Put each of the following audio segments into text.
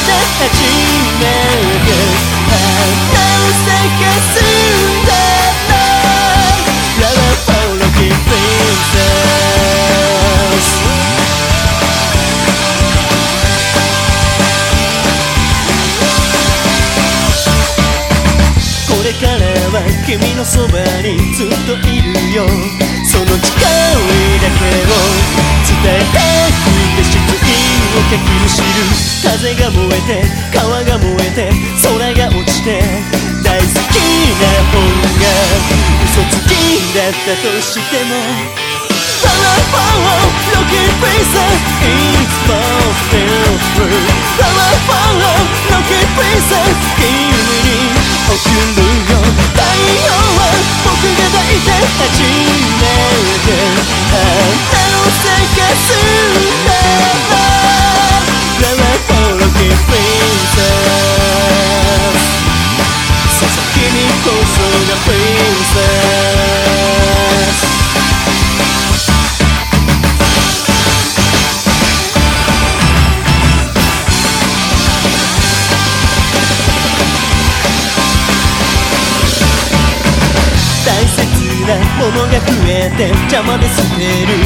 て初めて花を咲かすんだな Love for Lucky Princess これからは君のそばにずっといるよ。その誓いだけを意をかきむしる風が燃えて川が燃えて空が落ちて大好きな本が嘘つきだったとしても Flower, flower, looking princess It's most beautiful Flower, flower, looking なものが増えて邪魔で捨てる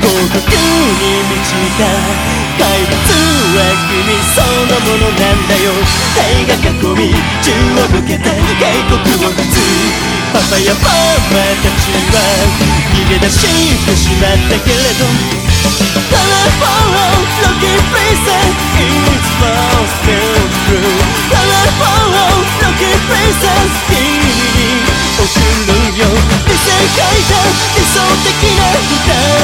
幸福に満ちた怪物は君そのものなんだよ。兵が囲み銃を向けて警告を打つパパやママたちは逃げ出してしまったけれど。Colorful looking faces It's most beautiful Colorful looking faces 想的な二人